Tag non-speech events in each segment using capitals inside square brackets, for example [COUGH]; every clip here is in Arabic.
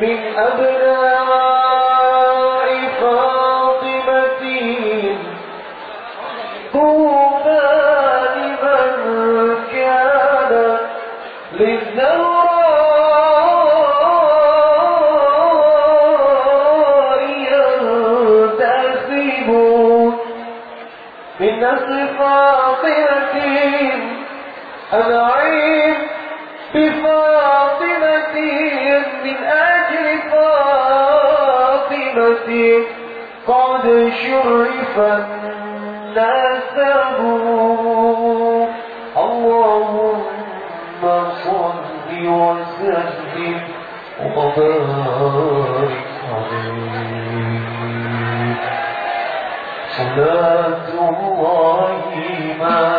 من أبناء فاطمة طوبى لمن كان للزهراء ينتسب من نسل أنعيم النسب اللهم صل وسلم وبارك عليه. صلاة الله ما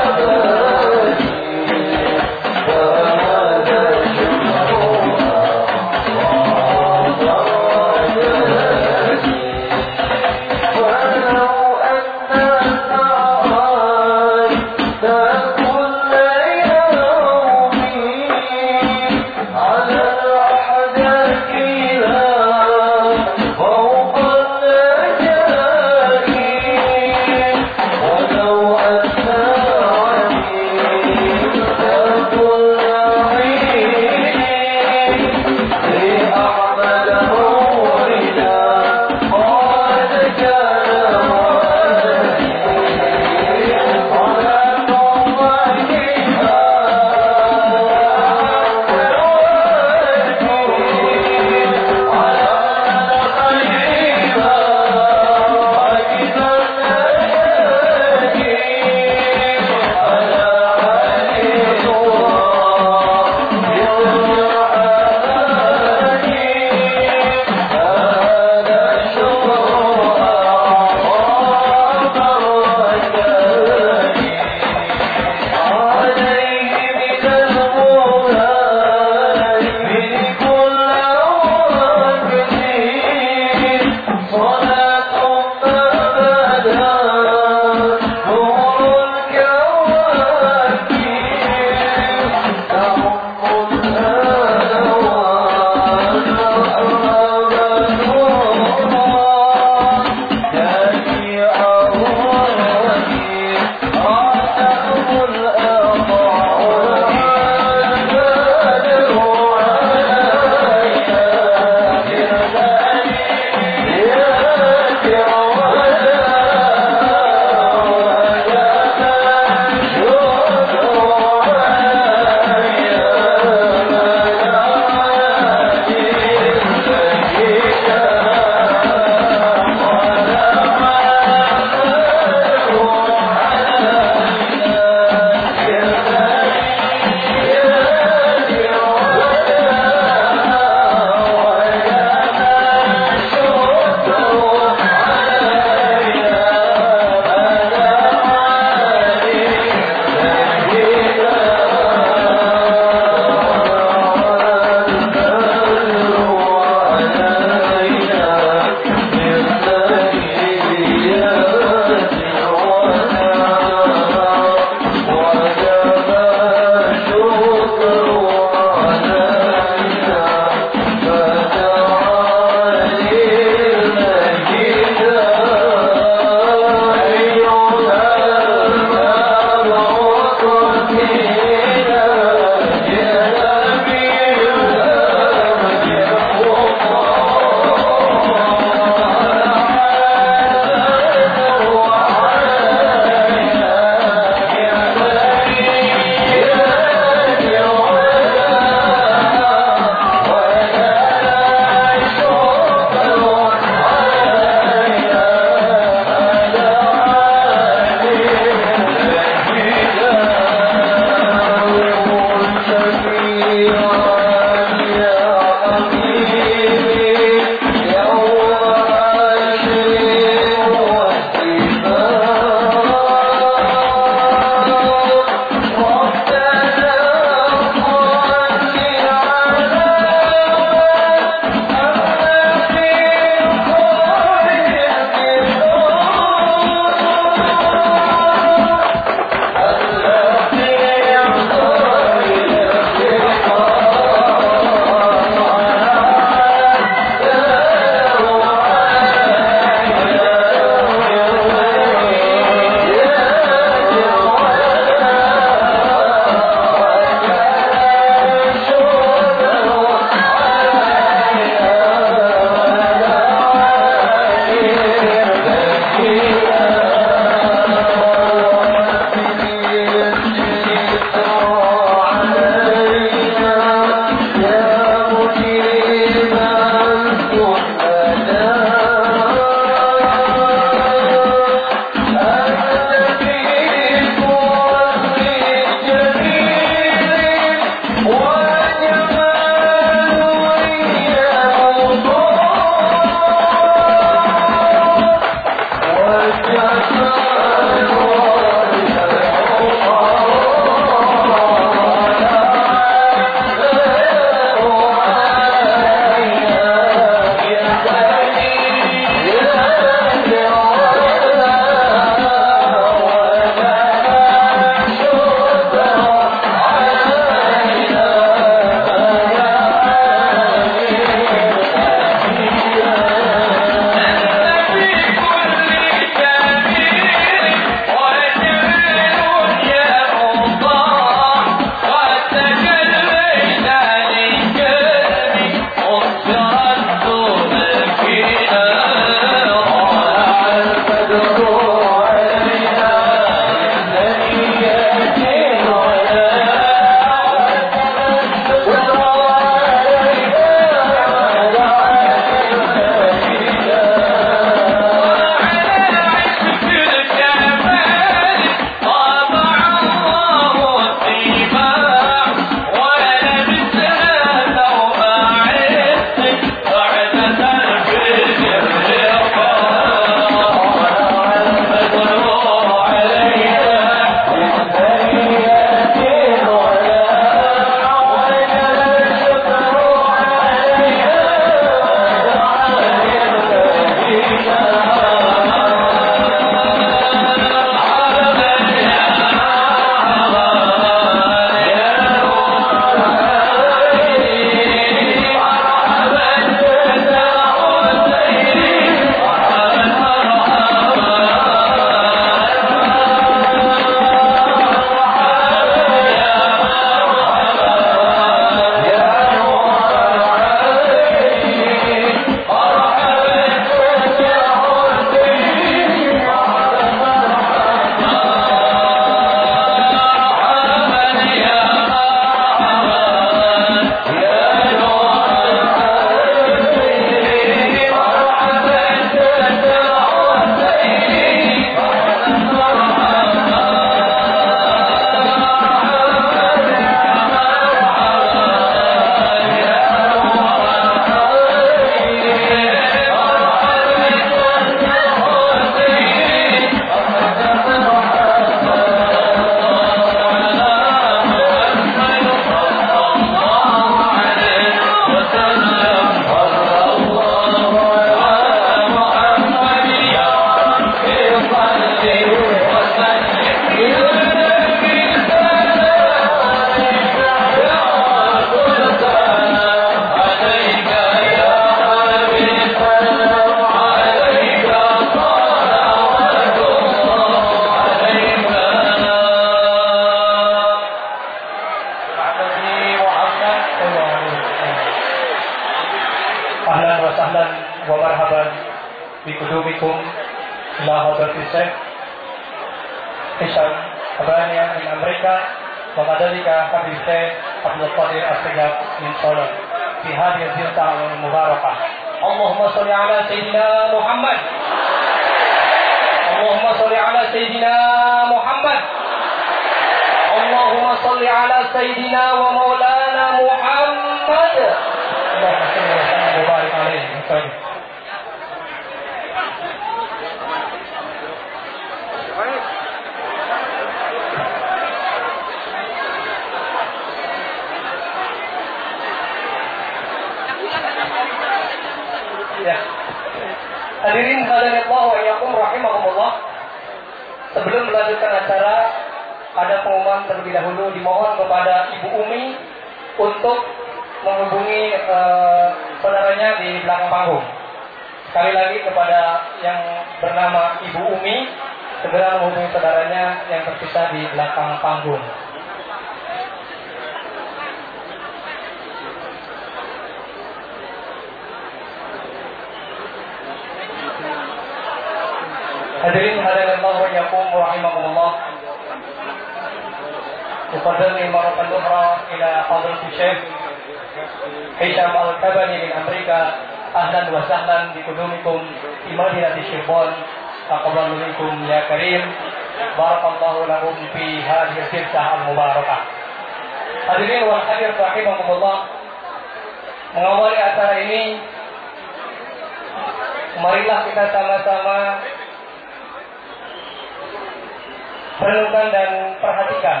Renungkan dan perhatikan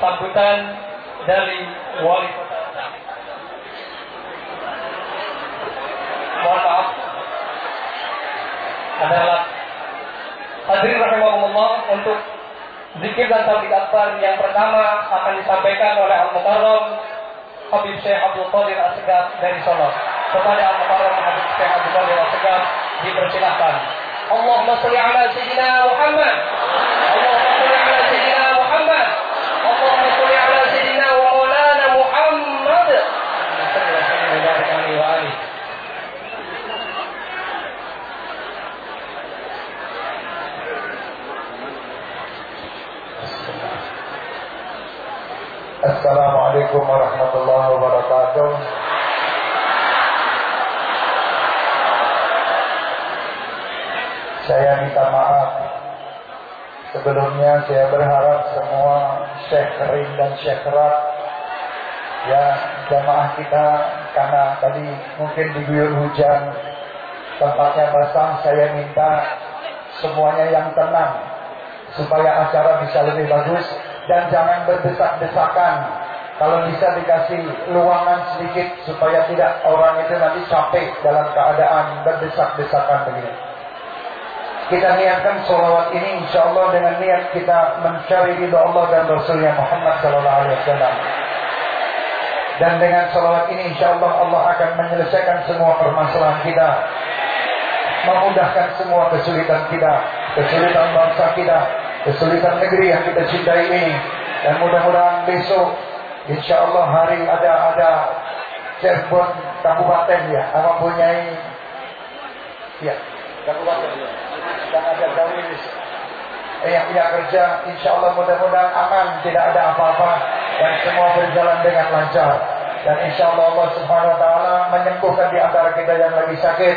sambutan dari wali kota. Maaf. Adalah hadirin rahimahumullah untuk zikir dan taufik akbar yang pertama akan disampaikan oleh Al-Mukarram Habib Syekh Abdul Qadir Asegaf dari Solo. Kepada Al-Mukarram Habib Syekh Abdul Qadir Asegaf dipersilahkan. Allahumma salli ala Sayyidina Muhammad. Assalamualaikum warahmatullahi wabarakatuh. Saya minta maaf. Sebelumnya saya berharap semua Syekh Rin dan Syekh Rat ya jamaah kita karena tadi mungkin diguyur hujan tempatnya basah saya minta semuanya yang tenang supaya acara bisa lebih bagus dan jangan berdesak-desakan. Kalau bisa dikasih luangan sedikit supaya tidak orang itu nanti capek dalam keadaan berdesak-desakan begini. Kita niatkan sholawat ini insya Allah dengan niat kita mencari ridho Allah dan Rasulnya Muhammad Sallallahu Alaihi Wasallam. Dan dengan sholawat ini insya Allah Allah akan menyelesaikan semua permasalahan kita, memudahkan semua kesulitan kita, kesulitan bangsa kita, kesulitan negeri yang kita cintai ini. Dan mudah-mudahan besok insya Allah hari ada ada Cirebon Kabupaten ya, apa mempunyai ya Kabupaten. Ya dan ada Dawilis eh, yang punya kerja insya Allah mudah-mudahan aman tidak ada apa-apa. Dan semua berjalan dengan lancar dan insya Allah Allah subhanahu wa ta'ala menyembuhkan di antara kita yang lagi sakit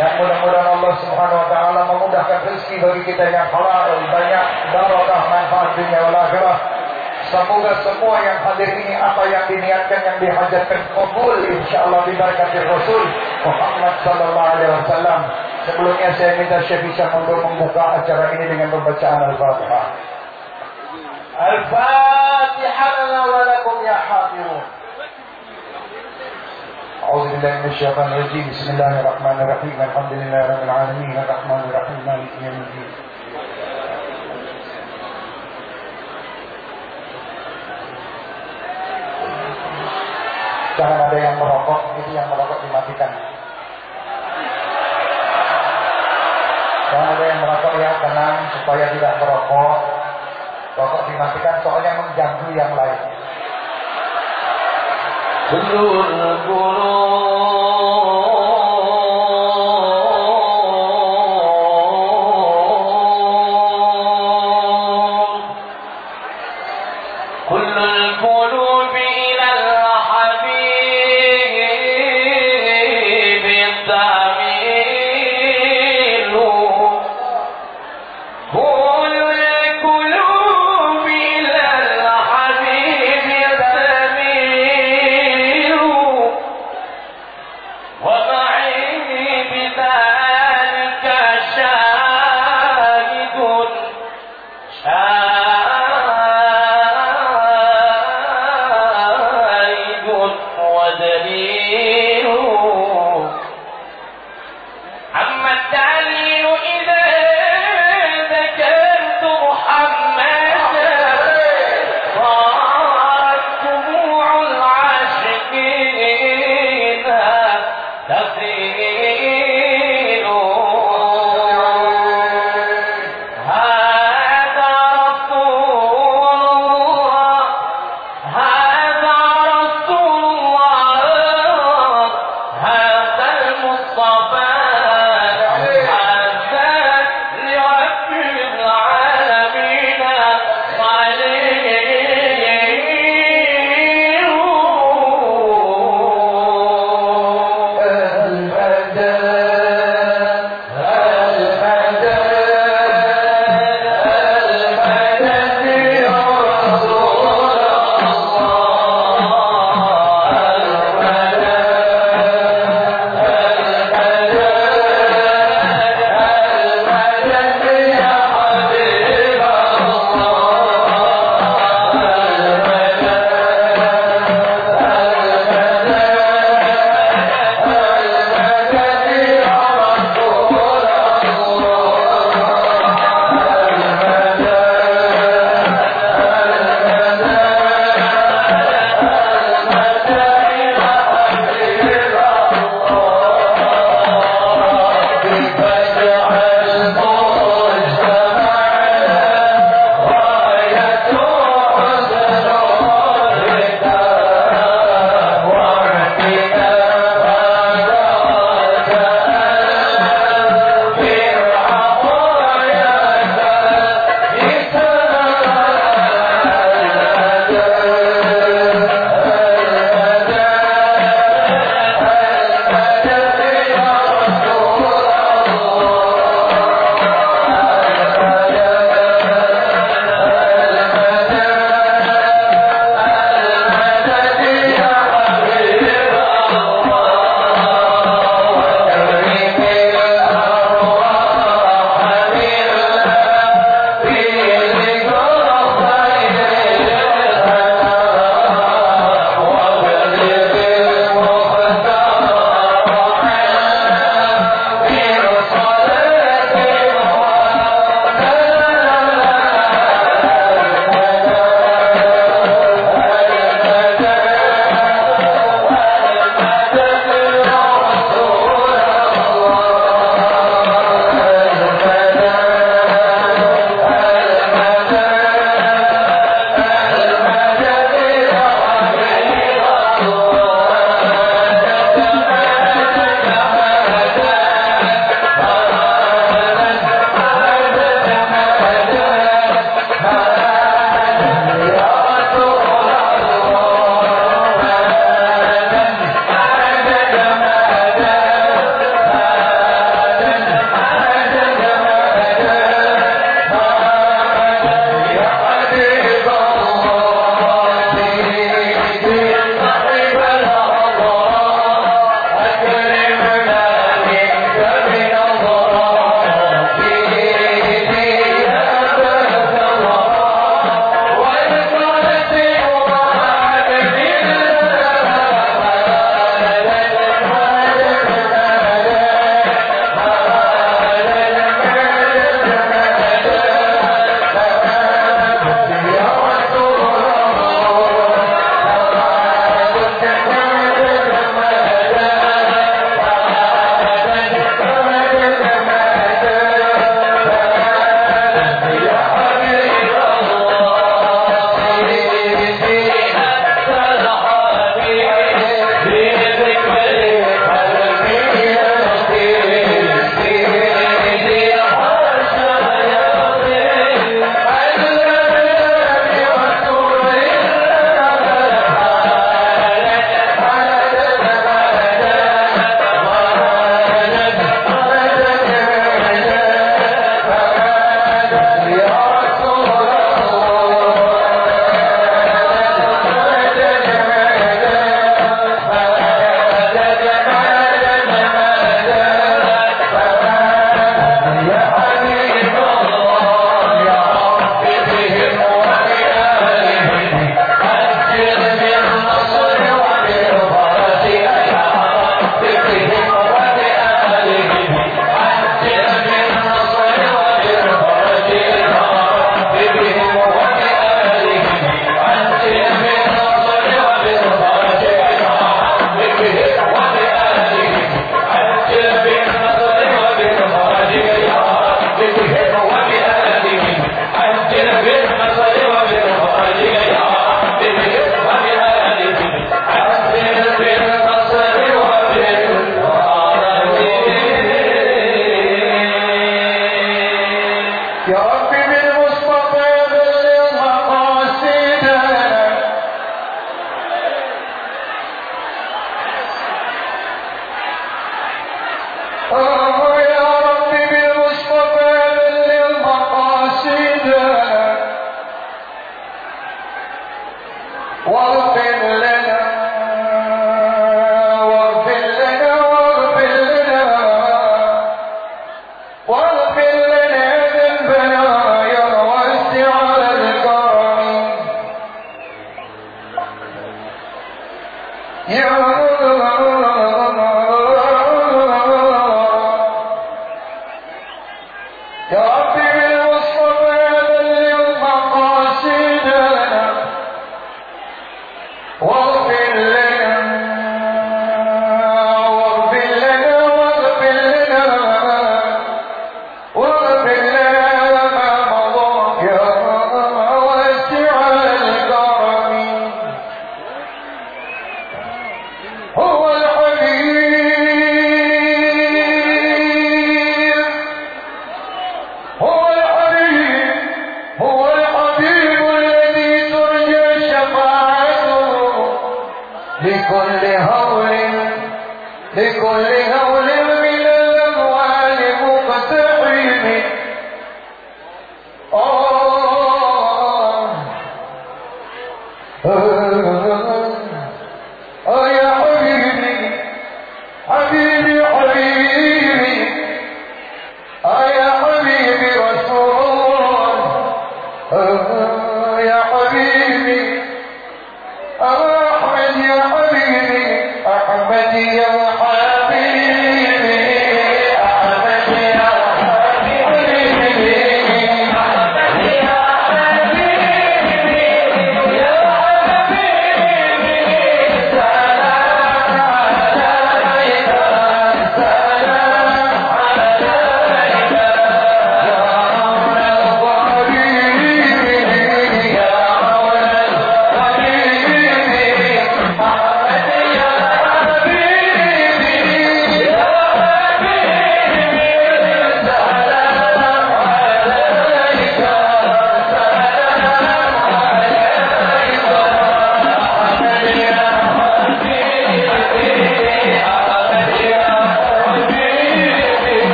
dan mudah-mudahan Allah subhanahu wa ta'ala memudahkan rezeki bagi kita yang halal banyak barokah manfaat dunia wal akhirah Semoga semua yang hadir ini apa yang diniatkan yang dihajatkan kabul insyaallah diberkati Rasul Muhammad sallallahu alaihi wasallam. Sebelumnya saya minta Syekh Hisham untuk membuka acara ini dengan pembacaan Al-Fatihah. Al-Fatihah lana wa ya hafirun. أعوذ بالله من الشيطان الرجيم بسم الله الرحمن الرحيم الحمد لله رب العالمين الرحمن الرحيم مالك يوم الدين Jangan ada yang merokok, itu yang merokok dimatikan. Jangan ada yang merokok ya, tenang supaya tidak merokok. Rokok dimatikan soalnya mengganggu yang lain. كل القلوب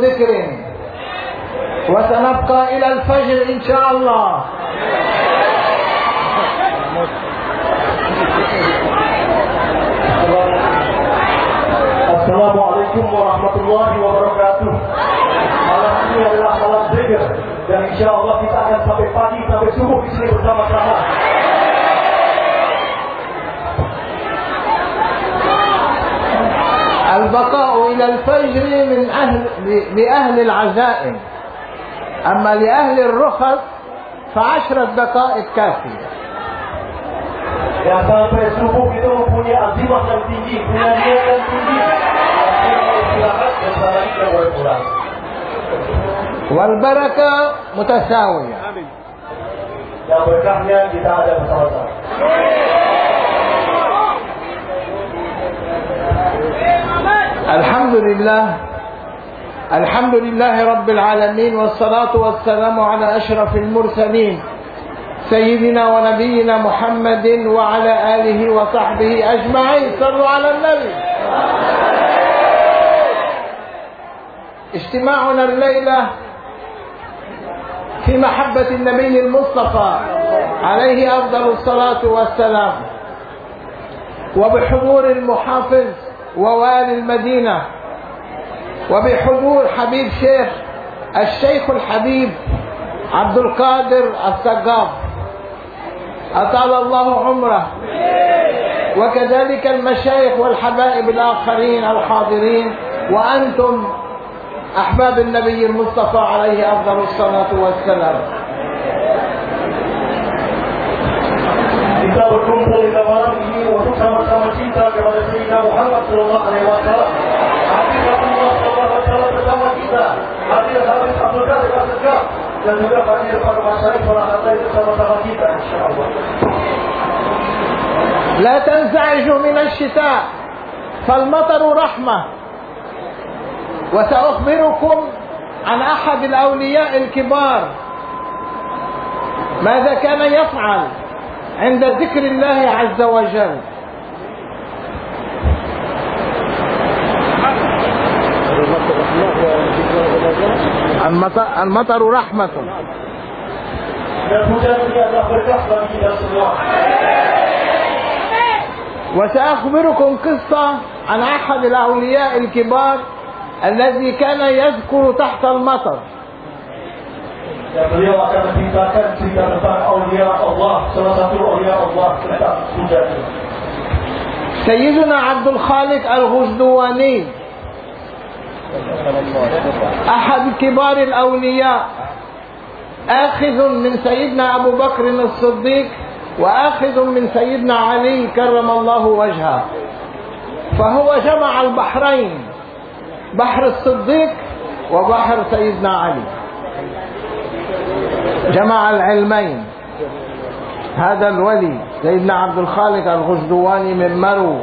ذكر وسنبقى إلى الفجر إن شاء الله Assalamualaikum warahmatullahi wabarakatuh. Malam ini adalah malam zikir dan insya Allah kita akan sampai pagi sampai subuh di sini bersama-sama. إلى الفجر من أهل لأهل العزائم. أما لأهل الرخص فعشرة دقائق كافية. Yang sampai subuh itu mempunyai azimah yang tinggi, punya niat yang tinggi. Yang istirahat dan selanjutnya boleh pulang. والبركة متساوية Yang berkahnya kita ada bersama-sama. الحمد لله. الحمد لله رب العالمين والصلاة والسلام على أشرف المرسلين. سيدنا ونبينا محمد وعلى آله وصحبه أجمعين. صلوا على النبي. اجتماعنا الليلة في محبة النبي المصطفى عليه أفضل الصلاة والسلام. وبحضور المحافظ ووالي المدينة. وبحضور حبيب شيخ الشيخ الحبيب عبد القادر السقاف أطال الله عمره وكذلك المشايخ والحبائب الآخرين الحاضرين وأنتم أحباب النبي المصطفى عليه أفضل الصلاة والسلام Kita berkumpul di malam ini untuk sama-sama cinta kepada Sayyidina Muhammad Sallallahu Alaihi Wasallam. لا تنزعجوا من الشتاء فالمطر رحمة وسأخبركم عن أحد الأولياء الكبار ماذا كان يفعل عند ذكر الله عز وجل المطر, المطر رحمة Dan hujan ini adalah berkah bagi المطر, رحمة. وسأخبركم قصة عن أحد الأولياء الكبار الذي كان يذكر تحت المطر. سيدنا عبد الخالق الغزدواني أحد كبار الأولياء آخذ من سيدنا أبو بكر الصديق وآخذ من سيدنا علي كرم الله وجهه. فهو جمع البحرين بحر الصديق وبحر سيدنا علي. جمع العلمين هذا الولي سيدنا عبد الخالق الغزدواني من مرو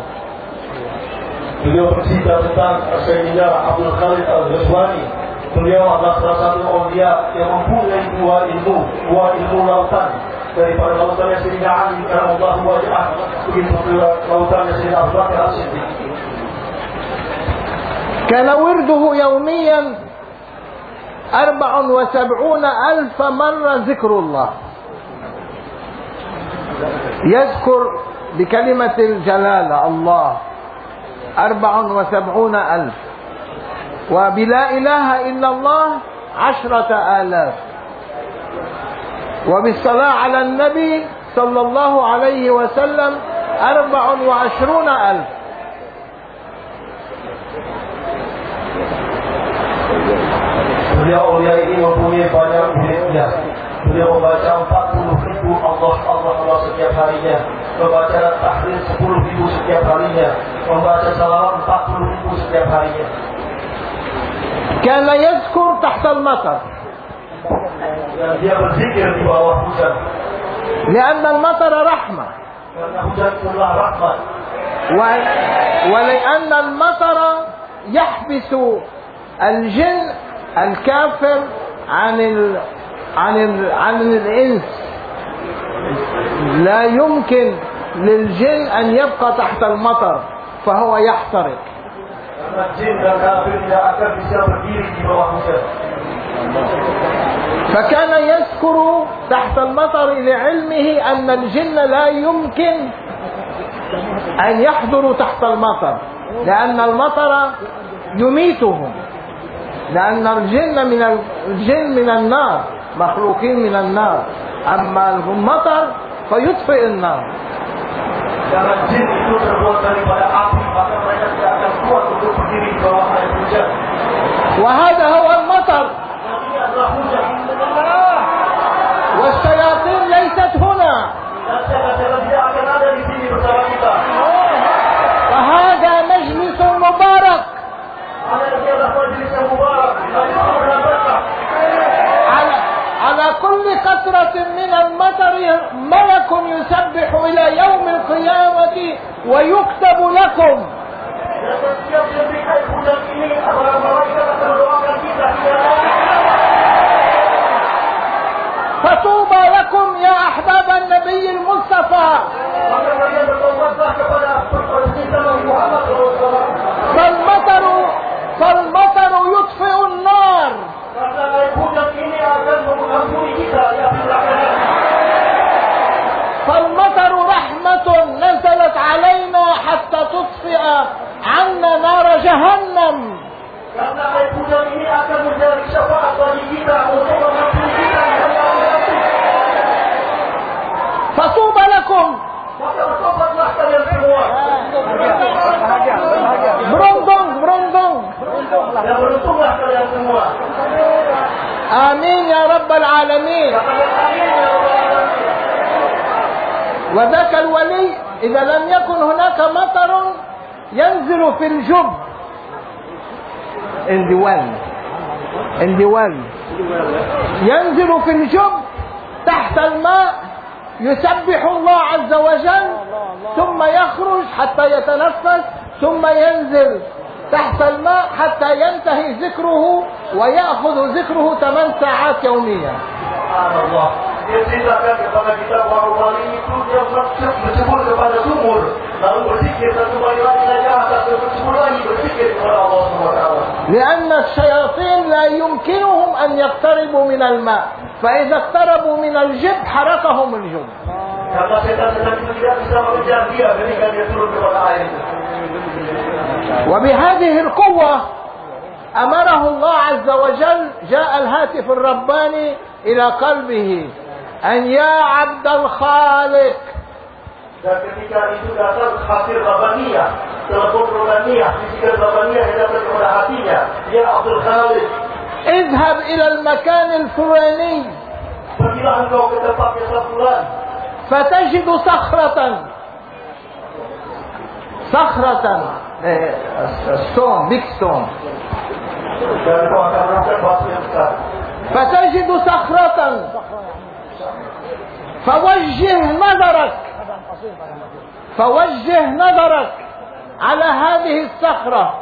Beliau bercerita tentang Sayyidina Abdul Khalid Al-Ghazwani. Beliau adalah salah satu awliya yang mempunyai dua ilmu, dua ilmu lautan. Daripada lautan yang Sayyidina Ali karena Allah wajah, begitu pula lautan yang Sayyidina Abu Bakar As-Siddiq. كان ورده يوميا أربع وسبعون ألف مرة ذكر الله يذكر بكلمة الجلالة الله أربع وسبعون ألف. وبلا إله إلا الله عشرة آلاف. وبالصلاة على النبي صلى الله عليه وسلم أربع وعشرون ألف. Beliau mulia ini mempunyai banyak miliknya. Beliau membaca 40 ribu Allah Allah Allah setiap harinya. Membaca tahrir 10 ribu setiap harinya. Membaca salawat 40 ribu setiap harinya. كان يذكر تحت المطر Dan dia berzikir di bawah hujan. لأن المطر رحمة. و- ولأن المطر يحبس الجن الكافر عن ال عن ال عن الإنس لا يمكن للجن أن يبقى تحت المطر فهو يحترق. فكان يذكر تحت المطر لعلمه أن الجن لا يمكن أن يحضروا تحت المطر لأن المطر يميتهم لأن الجن من الجن من النار مخلوقين من النار أما المطر فيطفئ النار. Karena jin itu terbuat daripada api, maka mereka tidak akan kuat untuk berdiri di bawah air hujan. وهذا هو المطر Dan ini adalah hujan. والشياطين ليست هنا Dan setan-setan tidak akan ada di sini bersama kita. فهذا مجلس مبارك Ada di atas majelis yang mubarak, majelis yang berberkah. على على كل قطرة من المطر ملك يسبح إلى يوم القيامة ويكتب لكم. فطوبى لكم يا أحباب النبي المصطفى. فالمطر فالمطر يطفئ النار. المطر رحمة نزلت علينا حتى تطفئ عنا نار جهنم. فطوبى لكم. برندون برندون آمين يا رب العالمين آمين يا رب العالمين. وذاك الولي إذا لم يكن هناك مطر ينزل في الجب. In the well. In the well. ينزل في الجب تحت الماء يسبح الله عز وجل ثم يخرج حتى يتنفس ثم ينزل تحت الماء حتى ينتهي ذكره ويأخذ ذكره ثمان ساعات يوميا. Subhanallah. لأن الشياطين لا يمكنهم أن يقتربوا من الماء. فإذا اقتربوا من الجب حرقهم الجب وبهذه القوة أمره الله عز وجل جاء الهاتف الرباني إلى قلبه. أن يا عبد الخالق. اذهب إلى المكان الفلاني. فتجد صخرة. صخرة. فتجد صخرة. فوجه نظرك فوجه نظرك على هذه الصخرة.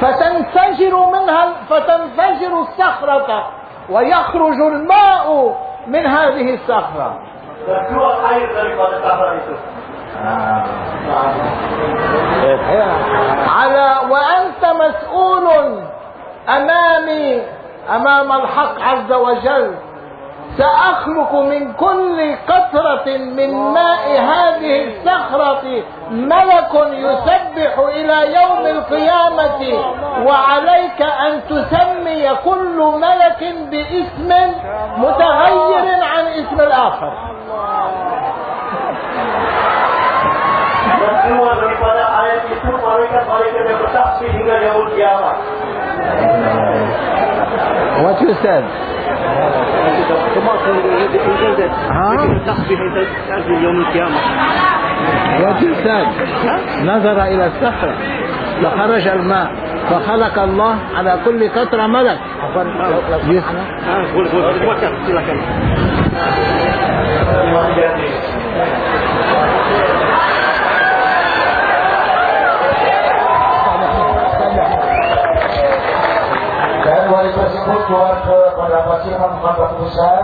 فتنفجر منها فتنفجر الصخرة ويخرج الماء من هذه الصخرة. على وأنت مسؤول أمامي أمام الحق عز وجل سأخلق من كل قطرة من ماء هذه الصخرة ملك يسبح إلى يوم القيامة وعليك أن تسمي كل ملك باسم متغير عن اسم الآخر Dan keluar daripada ayat itu yang bersaksi hingga. What you said? يوم What you said? نظر إلى الصخرة فخرج الماء فخلق الله على كل قطرة ملك. tersebut keluar ke pada basiran batu besar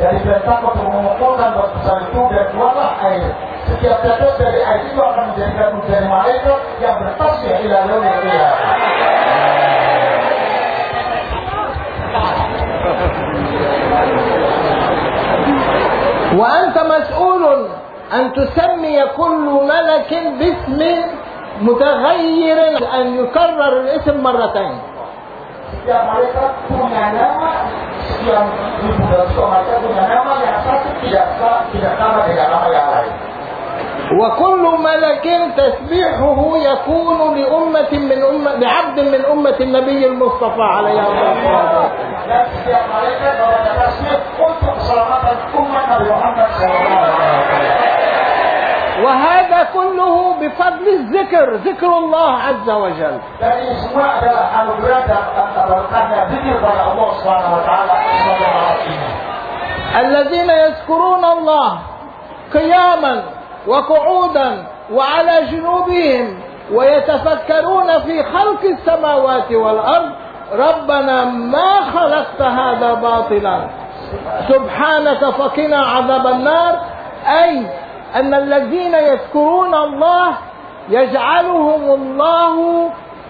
dan diperintahkan untuk mengumpulkan batu besar itu dan keluarlah air. Setiap tetes dari air itu akan menjadikan hujan malaikat yang bertasbih ila yaumil qiyamah. وأنت مسؤول أن تسمي كل ملك باسم متغير أن يكرر الاسم مرتين setiap mereka punya nama yang dibuka suamanya punya nama yang satu tidak tidak sama dengan nama yang lain. وكل ملك تسبيحه يكون لأمة من أمة لعبد من أمة النبي المصطفى عليه الصلاة والسلام. يا ملك الملائكة تسبيح أمة محمد صلى الله عليه وسلم. وهذا كله بفضل الذكر ذكر الله عز وجل. ini. الذين يذكرون الله قياما وقعودا وعلى جنوبهم ويتفكرون في خلق السماوات والأرض ربنا ما خلقت هذا باطلا. سبحانك فقنا عذاب النار. أي أن الذين يذكرون الله يجعلهم الله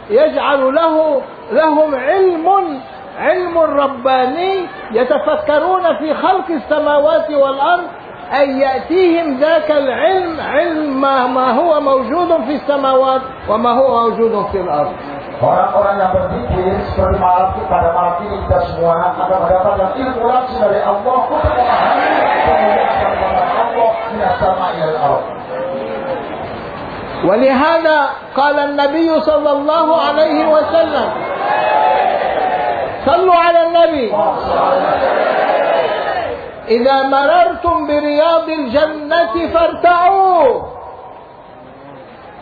يجعل له لهم علم علم رباني يتفكرون في خلق السماوات والأرض أن يأتيهم ذاك العلم علم ما هو موجود في السماوات وما هو موجود في الأرض. Orang-orang yang berzikir seperti malam pada malam ini kita semua akan mendapatkan ilmu langsung dari Allah untuk memahami kemuliaan Allah minas sama ilal ardh. ولهذا قال النبي صلى الله عليه وسلم صلوا على النبي إذا مررتم برياض الجنة فارتعوا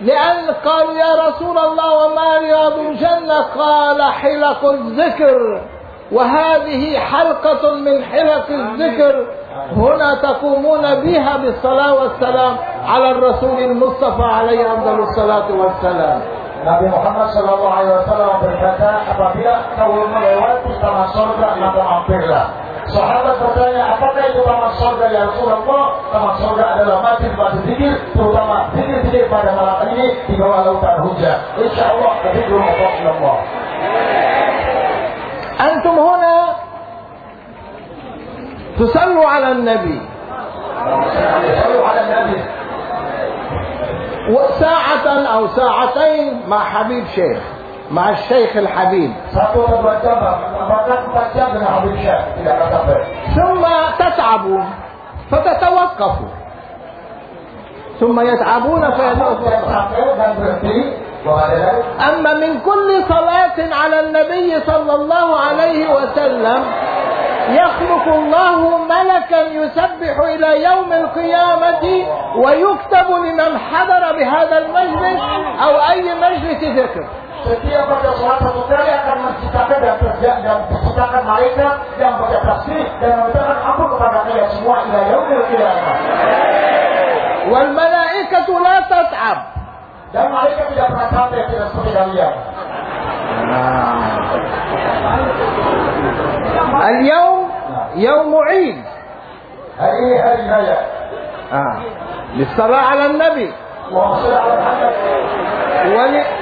لأن قال يا رسول الله وما رياض الجنة؟ قال حلق الذكر. وهذه حلقة من حلق الذكر. هنا تقومون بها بالصلاة والسلام على الرسول المصطفى عليه أفضل الصلاة والسلام. Nabi Muhammad Shallallahu Alaihi Wasallam berkata, apabila kau melewati taman surga maka mampirlah. Sahabat bertanya, apakah itu taman surga ya Rasulullah? Taman surga adalah masjid zikir, terutama zikir-zikir pada malam ini di bawah lautan hujan. Insya Allah, kehidupan Allah. أنتم هنا تصلوا على النبي Sallu ala Nabi. ساعة أو ساعتين مع حبيب شيخ مع الشيخ الحبيب. ثم تتعبون فتتوقفوا ثم يتعبون فيتوقفون أما من كل صلاة على النبي صلى الله عليه وسلم يخلق الله ملكا يسبح إلى يوم القيامة ويكتب لمن حضر بهذا المجلس أو أي مجلس ذكر. Setiap baca sholat satu kali akan menciptakan dan kerja dan menciptakan malaikat yang baca tasbih dan memintakan ampun kepada kalian semua ila yaumil qiyamah. والملائكة لا تتعب Dan malaikat tidak pernah capek tidak seperti kalian. اليوم يوم عيد hari raya. آه. للصلاة على النبي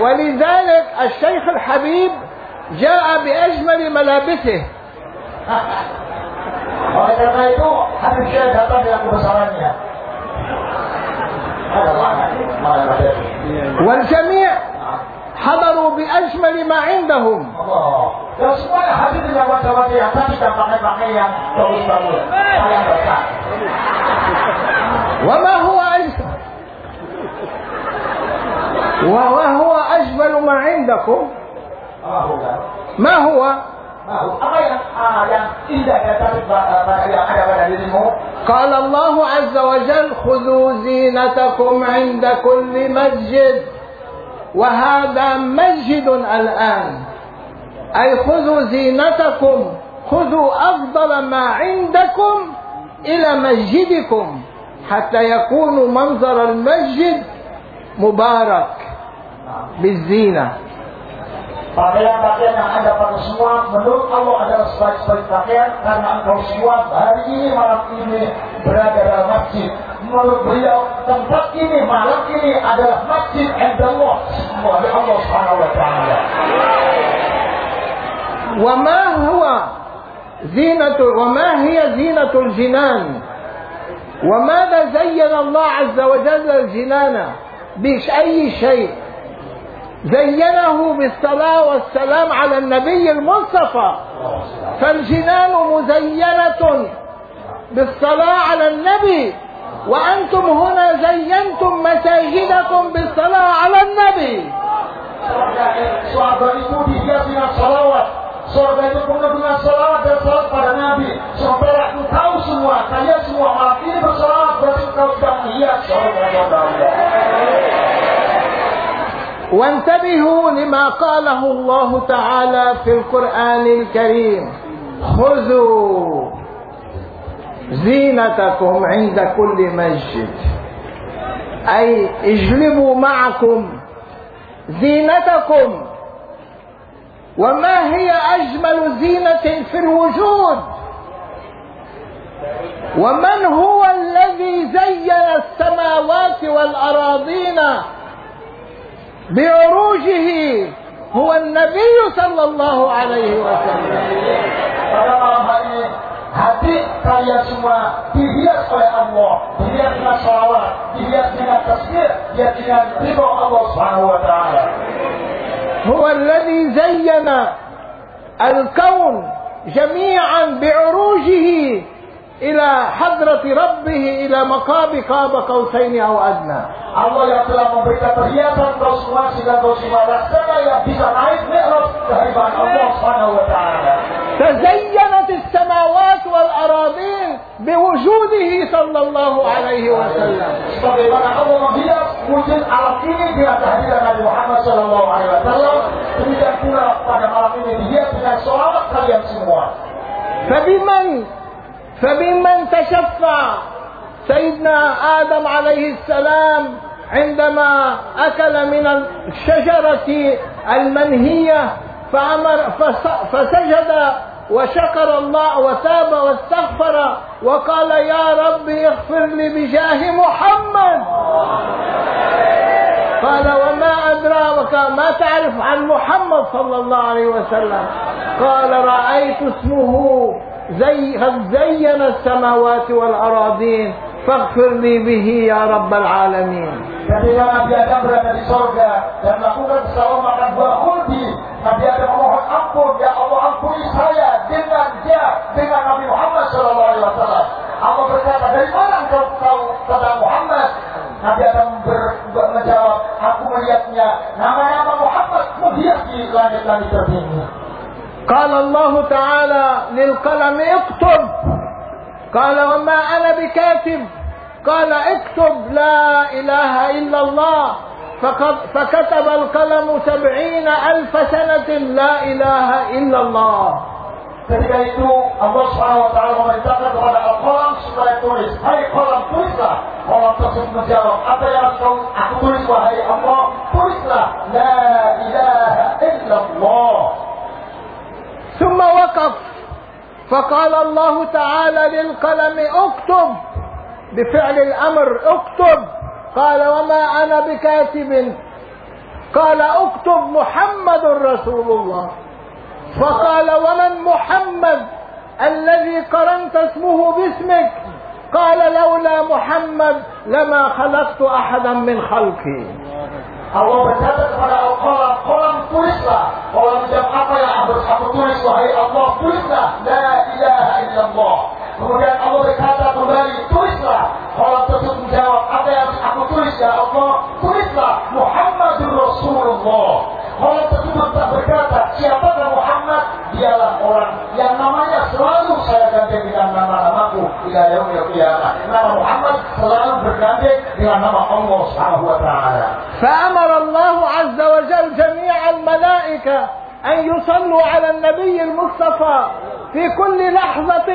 ولذلك الشيخ الحبيب جاء بأجمل ملابسه. والجميع حضروا بأجمل ما عندهم. وما هو أجمل؟ أجمل وما هو أجمل ما عندكم? ما هو? قال الله عز وجل خذوا زينتكم عند كل مسجد وهذا مسجد الآن أي خذوا زينتكم خذوا أفضل ما عندكم إلى مسجدكم حتى يكون منظر المسجد مبارك بالزينة Pakaian-pakaian yang anda pakai semua menurut Allah adalah sebaik-baik pakaian karena engkau semua hari ini malam ini berada dalam masjid. Menurut beliau tempat ini malam ini adalah masjid Allah semua di Allah Subhanahu wa taala. وما هو زينة وما هي زينة الجنان وماذا زين الله عز وجل الجنان بأي شيء زينه بالصلاة والسلام على النبي المصطفى فالجنان مزينة بالصلاة على النبي وأنتم هنا زينتم مساجدكم بالصلاة على النبي Surga, surga itu dihias dengan salawat. Surga itu penuh dengan salawat dan salawat pada Nabi. Saudara itu tahu semua, kalian semua malam ini bersalawat berarti kau sudah menghias surga Allah. وانتبهوا لما قاله الله تعالى في القرآن الكريم. خذوا زينتكم عند كل مسجد. أي اجلبوا معكم زينتكم. وما هي أجمل زينة في الوجود؟ ومن هو الذي زين السماوات والأراضين بعروجه هو النبي صلى الله عليه وسلم hati kalian semua dihias oleh Allah, dihias dengan salawat, dihias dengan tasbih, dihias dengan ridho Allah Subhanahu wa taala. هو الذي زين الكون جميعا بعروجه إلى حضرة ربه إلى مقام قاب قوسين أو أدنى Allah yang telah memberikan perhiasan kau semua sehingga kau semua laksana yang bisa naik mi'raj ke hadirat Allah Subhanahu wa taala. تزينت السماوات والأراضين بوجوده صلى الله عليه وسلم Sebagaimana Allah menghias wujud alam ini dengan kehadiran Nabi Muhammad Sallallahu Alaihi Wasallam, demikian pula pada malam ini dihias dengan sholawat kalian semua. فبمن فبمن تشفع سيدنا آدم عليه السلام عندما أكل من الشجرة المنهية فأمر فس- فسجد وشكر الله وتاب واستغفر وقال يا رب اغفر لي بجاه محمد. قال وما أدراك ما تعرف عن محمد صلى الله عليه وسلم. قال رأيت اسمه زي قد زين السماوات والأراضين فاغفر لي به يا رب العالمين? Nabi Adam ber- ber- menjawab, aku melihatnya nama-nama Muhammad menghias di langit-langit tertinggi. قال الله تعالى للقلم اكتب. قال وما أنا بكاتب. قال اكتب لا إله إلا الله. فكتب القلم سبعين ألف سنة لا إله إلا الله. فرجعت الله سبحانه وتعالى وما اتخذ على القلم سوى تونس هاي قلم تونس وما تصف مسيرة حتى يرسل اخ تونس وهي الله تونس لا إله إلا الله. ثم وقف. فقال الله تعالى للقلم اكتب. بفعل الأمر اكتب. قال وما أنا بكاتب. قال اكتب محمد رسول الله. فقال ومن محمد الذي قرنت اسمه باسمك؟ قال لولا محمد لما خلقت أحدا من خلقي. Allah berkata kepada Al-Qalam, Qalam tulislah. Qalam jam apa yang harus aku tulis, wahai Allah, tulislah. La ilaha illallah. Kemudian Allah berkata kembali, tulislah. Qalam tersebut menjawab, apa yang aku tulis, ya Allah? Tulislah, Muhammadur Rasulullah. Qalam tersebut tak berkata, siapakah Muhammad? Dialah orang yang namanya selalu saya gandeng dengan nama-namaku ila yaumil qiyamah. Nama Muhammad selalu bergandeng dengan nama Allah Subhanahu wa taala. فأمر الله عز وجل جميع الملائكة أن يصلوا على النبي المصطفى في كل لحظة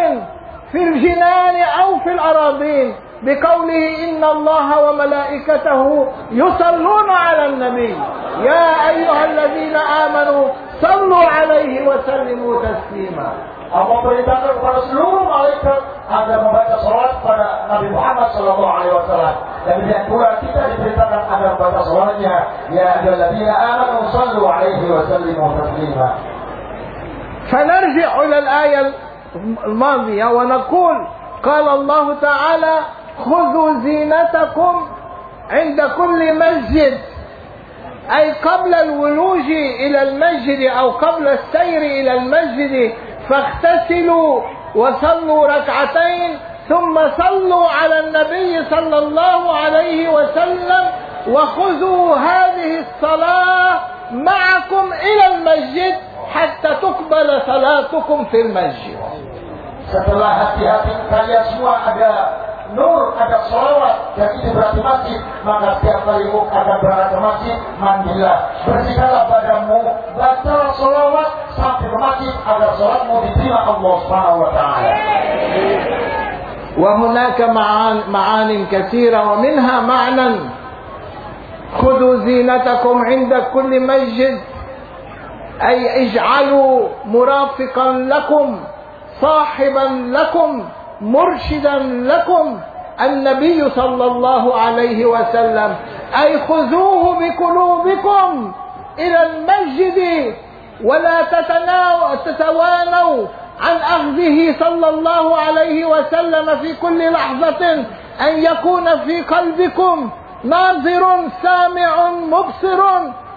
في الجنان أو في الأراضين بقوله إن الله وملائكته يصلون على النبي يا أيها الذين آمنوا صلوا عليه وسلموا تسليما Allah perintahkan kepada seluruh malaikat agar membaca salat pada Nabi Muhammad Sallallahu Alaihi Wasallam. Dan demikian pula kita diperintahkan agar membaca salatnya. Ya ayyuhalladzina amanu sallu alaihi wa sallimu taslima. فنرجع إلى الآية الماضية ونقول قال الله تعالى خذوا زينتكم عند كل مسجد. أي قبل الولوج إلى المسجد أو قبل السير إلى المسجد فاغتسلوا وصلوا ركعتين ثم صلوا على النبي صلى الله عليه وسلم وخذوا هذه الصلاة معكم إلى المسجد حتى تقبل صلاتكم في المسجد Setelah hati-hati kalian semua ada nur, ada salawat, dan itu berarti masjid, maka setiap kali akan berangkat ke masjid, mandilah. Bersihkanlah badanmu, baca salawat sampai ke masjid agar salatmu diterima Allah Subhanahu wa taala. وهناك معان, معان كثيرة ومنها معنى خذوا زينتكم عند كل مسجد. أي اجعلوا مرافقا لكم صاحبا لكم مرشدا لكم. النبي صلى الله عليه وسلم أي خذوه بقلوبكم إلى المسجد ولا تتوانوا عن أخذه صلى الله عليه وسلم في كل لحظة أن يكون في قلبكم. ناظر سامع مبصر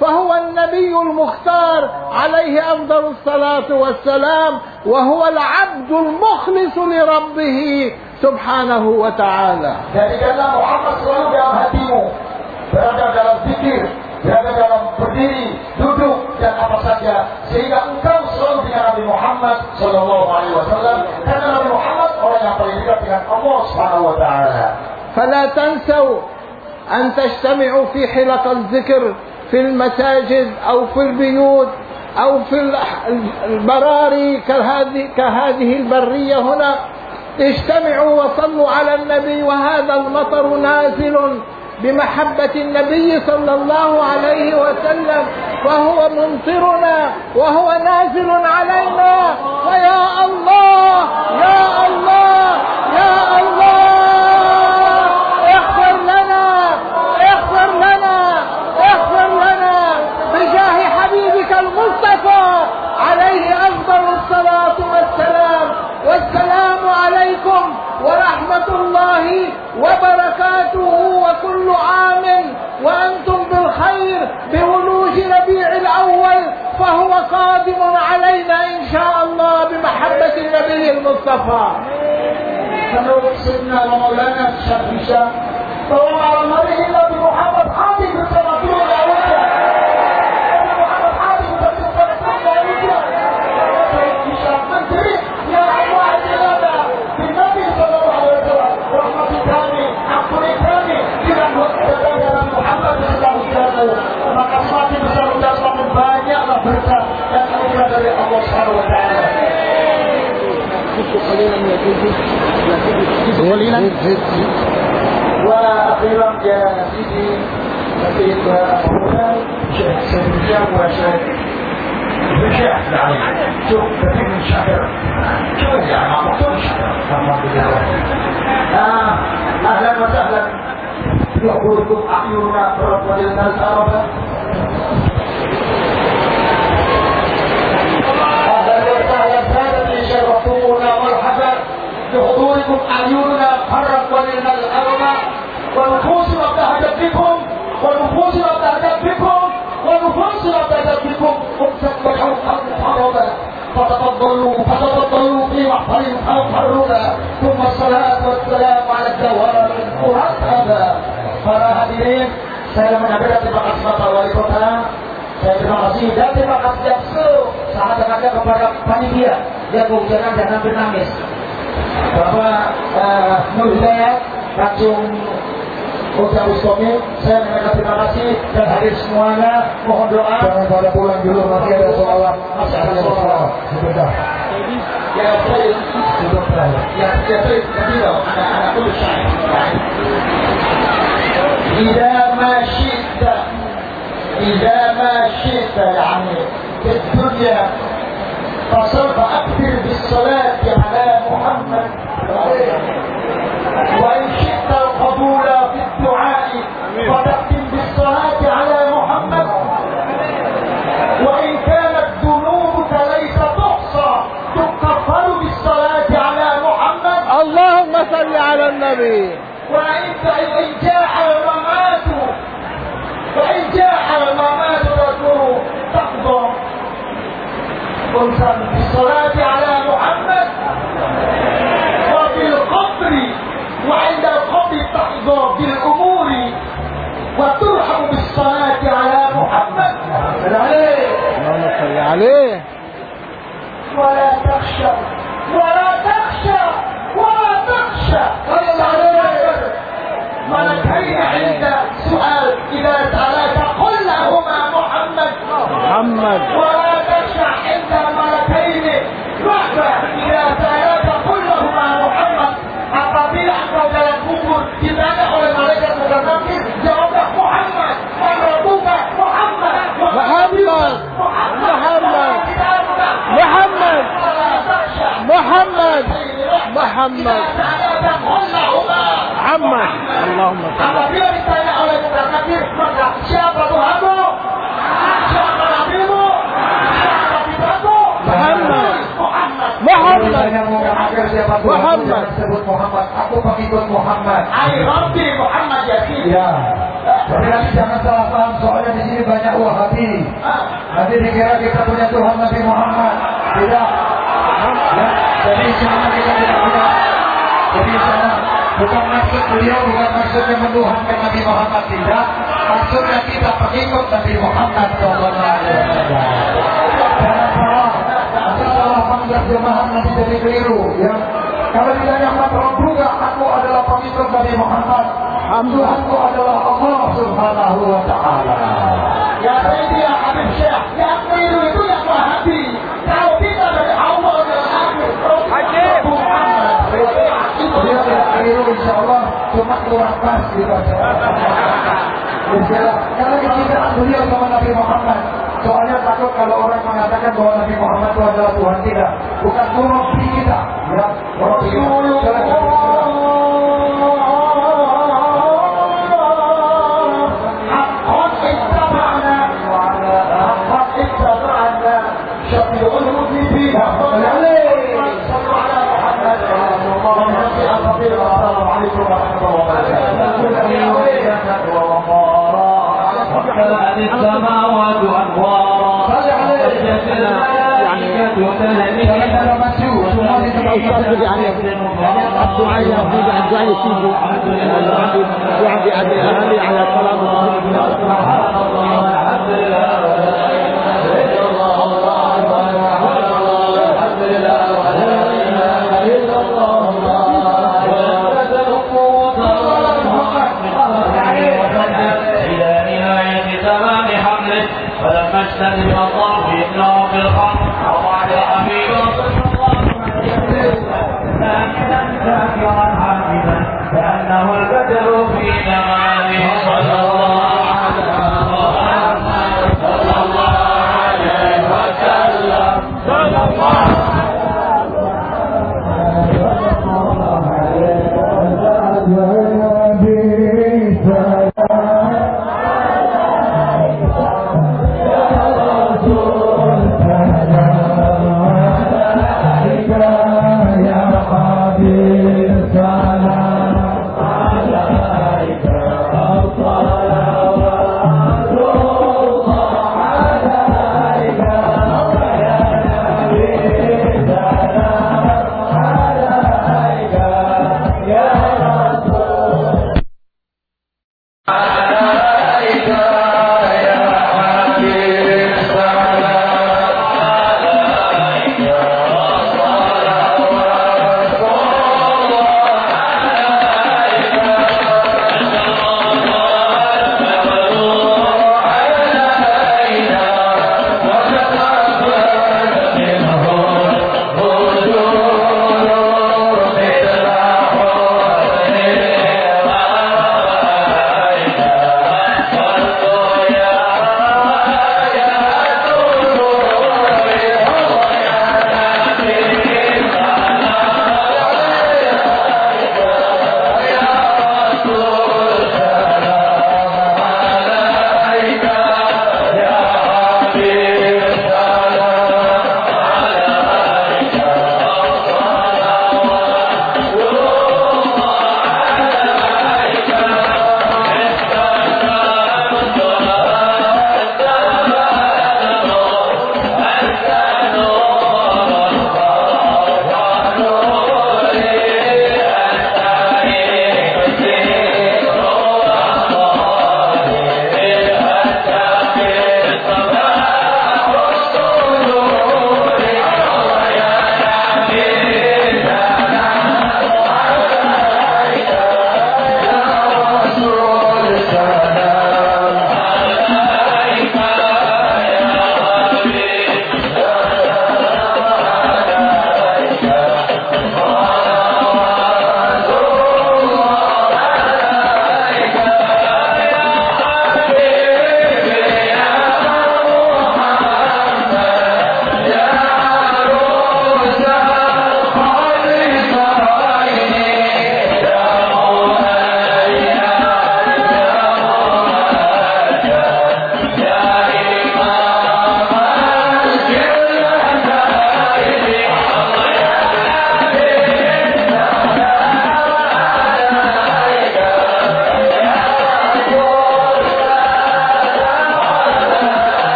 فهو النبي المختار عليه أفضل الصلاة والسلام وهو العبد المخلص لربه سبحانه وتعالى Jadikanlah Muhammad selalu dalam hatimu, berada dalam pikir, berada dalam berdiri, duduk, dan apa saja, sehingga engkau selalu dengan Nabi Muhammad Sallallahu Alaihi Wasallam, karena Nabi Muhammad orang yang paling dekat dengan Allah Subhanahu Wa Taala. فلا تنسوا أن تجتمعوا في حلق الذكر في المساجد أو في البيوت أو في البراري كهذه, كهذه البرية هنا. اجتمعوا وصلوا على النبي وهذا المطر نازل بمحبة النبي صلى الله عليه وسلم. وهو ممطرنا وهو نازل علينا. ويا الله يا الله يا الله اغفر لنا اغفر لنا اغفر لنا بجاه حبيبك المصطفى عليه افضل الصلاه والسلام والسلام عليكم ورحمه الله وبركاته وكل عام وأنتم بالخير بولوج ربيع الأول فهو قادم علينا إن شاء الله بمحبة النبي المصطفى. سنوك سيدنا مولانا الشافشة فهو على مره محمد anugerah dari Allah Subhanahu Wa Taala. وأخيرا يا سيدي لقيت هنا شيخ الشام وشيخ يعني شوف كثير من الشعر شوف يعني الحمد لله. آه أهلا وسهلا. يقولكم أعيننا برب الناس عربا بحضوركم أعيننا فرق ولنا الأرض ونفوسنا ابتهجت بكم ونفوسنا ابتهجت بكم ونفوسنا ابتهجت بكم سبحوا حرما فتفضلوا فتفضلوا في محفل فانفرونا ثم الصلاة والسلام على الدوام المرتبة para hadirin saya menyampaikan terima kasih kepada wali kota saya terima kasih dan terima kasih yang sangat tenaga kepada panitia yang jangan jangan bernangis Bapak uh, Nur Hidayat Kacung Ucap Ustomi saya menyampaikan terima kasih dan hadir semuanya mohon doa Jangan pada pulang dulu masih ada sholat. masih ada sholat Sudah. ya saya Sudah terakhir. ya ya saya tadi loh anak-anak tulis إذا ما شئت إذا ما شئت يعني في الدنيا فسوف أكثر بالصلاة على محمد. وإن شئت القبول في الدعاء فتختم بالصلاة على محمد. وإن كانت ذنوبك ليس تحصى تكفر بالصلاة على محمد. اللهم صل على النبي. وإن إن جاء الممات وإن جاء الممات تذكر تقضى قلت بالصلاة على محمد. وفي القبر وعند القبر تقضى بالأمور وترحم بالصلاة على محمد. عليه. اللهم صل عليه. ولا تخشى ولا تخشى ولا تخشى. ملكين عند سؤال إذا سألك قل لهما محمد. محمد. ولا محمد. محمد. اللهم صل على محمد. Misalnya mau agar siapa Muhammad. jangan sebut Muhammad. Aku pengikut Muhammad. Ai Rabbi Muhammad Yasin. Ya. Jadi nanti jangan salah paham soalnya di sini banyak wahabi. Ah, Nanti dikira kita punya Tuhan Nabi Muhammad. Tidak. Ya. Jadi sama kita tidak punya. Jadi sama bukan maksud beliau bukan maksudnya menuhankan Nabi Muhammad tidak. Maksudnya kita pengikut Nabi Muhammad Sallallahu Alaihi Wasallam. Jangan salah. Nanti jadi keliru. Ya. Kalau ditanya man juga aku adalah pengikut Nabi Muhammad. Tuhanku adalah Allah Subhanahu wa taala. Ya Sayyidi ya Habib Syekh, yang keliru itu yang Wahabi. Kalau kita dari Allah dan Habib, Habib. Dia tidak keliru insya Allah cuma kurang pas gitu aja. [LAUGHS] Karena kecintaan beliau sama Nabi Muhammad. Soalnya takut kalau orang mengatakan bahwa Nabi Muhammad itu adalah Tuhan tidak. Bukan Tuhan kita. Ya. Rasulullah. حقا اتبعنا وكانت السماوات أنوارا وجدت الملائكة تهنئا أستاذ يعني الدعاء يزيد عن دعاء سيدي وعندي عندي أهلي على الصلاة سبحان فلما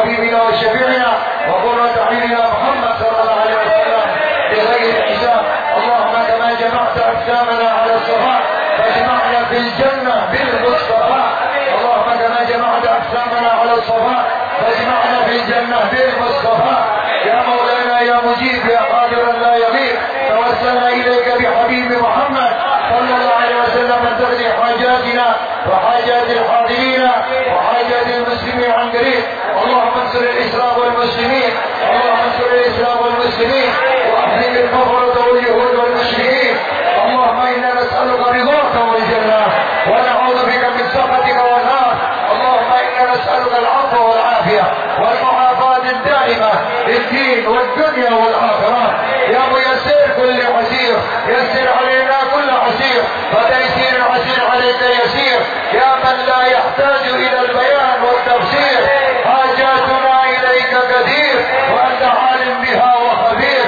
Wa Syafi'ina wa Qurrat A'yunina Muhammad sallallahu alaihi wasallam بغير حساب. اللهم كما جمعت أجسامنا على الصفاء فاجمعنا في الجنة بالمصطفى. اللهم كما جمعت أجسامنا على الصفاء فاجمعنا في الجنة بالمصطفى. يا مولانا يا مجيب يا قادر لا يغيب. توسلنا إليك بحبيب محمد صلى الله عليه وسلم تقضي حاجاتنا وحاجات الحاضرين وحاجات المسلمين عن قريب. انصر الإسلام والمسلمين اللهم انصر الإسلام والمسلمين وأهلك الكفرة واليهود والمشركين. اللهم إنا نسألك رضاك والجنة ونعوذ الدائمة للدين والدنيا والآخرة. يا ميسر كل عسير. يسر علينا كل عسير. فتيسير العسير عليك يسير يا من لا يحتاج إلى البيان والتفسير حاجاتنا إليك كثير وأنت عالم بها وخبير.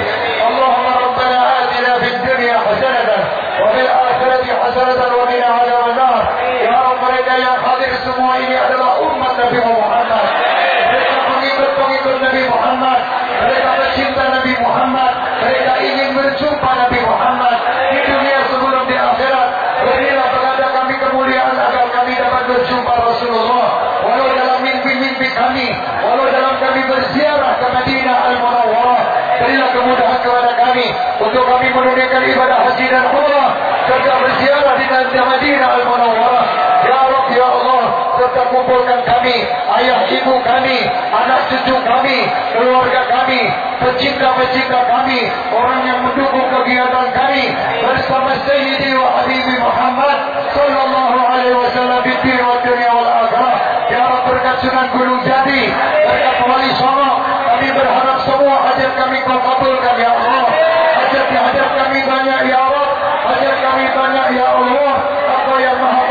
اللهم ربنا آتنا في الدنيا حسنة وفي الآخرة حسنة وقنا عذاب النار. يا رب يا حاضر السماء adalah umat Nabi Muhammad pengikut-pengikut Nabi Muhammad mereka mencinta Nabi Muhammad mereka ingin berjumpa Nabi Muhammad di dunia sebelum di akhirat. Berilah kepada kami kemuliaan agar kami dapat berjumpa Rasulullah. Walau dalam mimpi-mimpi kami walau dalam kami berziarah ke Madinah Al-Munawwarah berilah kemudahan kepada kami untuk kami menunaikan ibadah haji dan umrah. Serta berziarah di Madinah Al-Munawwarah. Ya Rabb Ya Allah serta kumpulkan kami ayah ibu kami anak cucu kami keluarga kami pecinta-pecinta kami orang yang mendukung kegiatan kami bersama Sayyidi wa Habibi Muhammad sallallahu alaihi wasallam di dunia dunia wal akhirah. Ya Rabb berkat Sunan Gunung Jati berkat Wali Songo kami berharap semua hajat kami kau kabulkan ya Allah. Hajat hajat kami banyak ya Allah hajat kami banyak ya Allah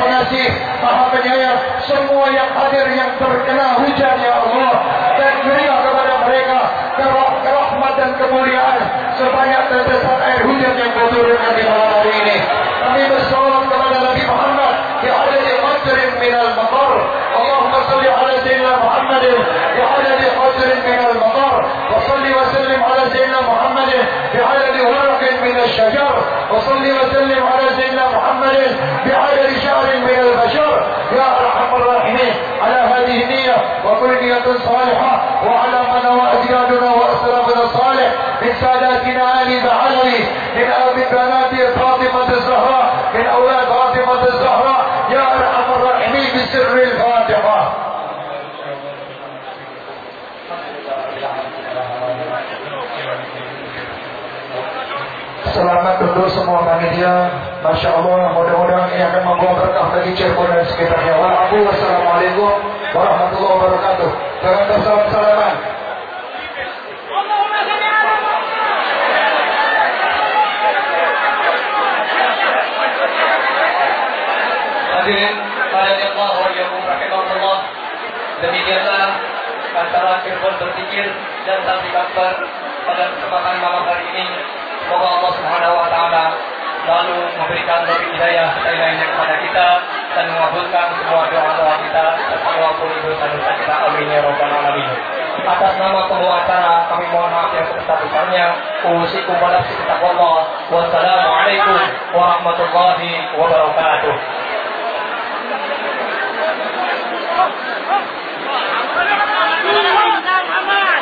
maha pengasih maha penyayang semua yang hadir yang terkena hujan ya Allah. Dan berilah kepada mereka kerah- kerahmat dan kemuliaan sebanyak tetesan air hujan yang kau turunkan di malam hari ini. Kami bersolat kepada Nabi Muhammad di adadi qadrin minal maqar Di adadi qadrin minal maqar wa salli wa sallim ala Sayyidina Muhammad di adadi waraqin min الشجر وصل وسلم على سيدنا محمد بعدد شهر من البشر. يا أرحم الراحمين على هذه النية وكل نية صالحة وعلى ما نوى أجدادنا وأسلافنا الصالح من ساداتنا آل بعلوي من أب بنات فاطمة الزهراء من أولاد فاطمة الزهراء. يا أرحم الراحمين بسر الفاتحة Selamat untuk semua panitia. Masya Allah, mudah-mudahan ini akan membawa berkah bagi Cirebon dan sekitarnya. Wassalamualaikum warahmatullahi wabarakatuh. Jangan bersalam-salaman. Hadirin Allah wa rahimahullah. Demikianlah antara Cirebon berzikir dan tasbih akbar pada kesempatan malam hari ini. Semoga Allah Subhanahu wa taala selalu memberikan lebih hidayah dan lainnya kepada kita dan mengabulkan semua doa-doa kita dan dosa kita. Amin ya. Atas nama pembawa acara kami mohon maaf yang sebesar-besarnya. Usikum wa nafsi taqwallah. Wassalamualaikum warahmatullahi wabarakatuh. Aman, aman, aman.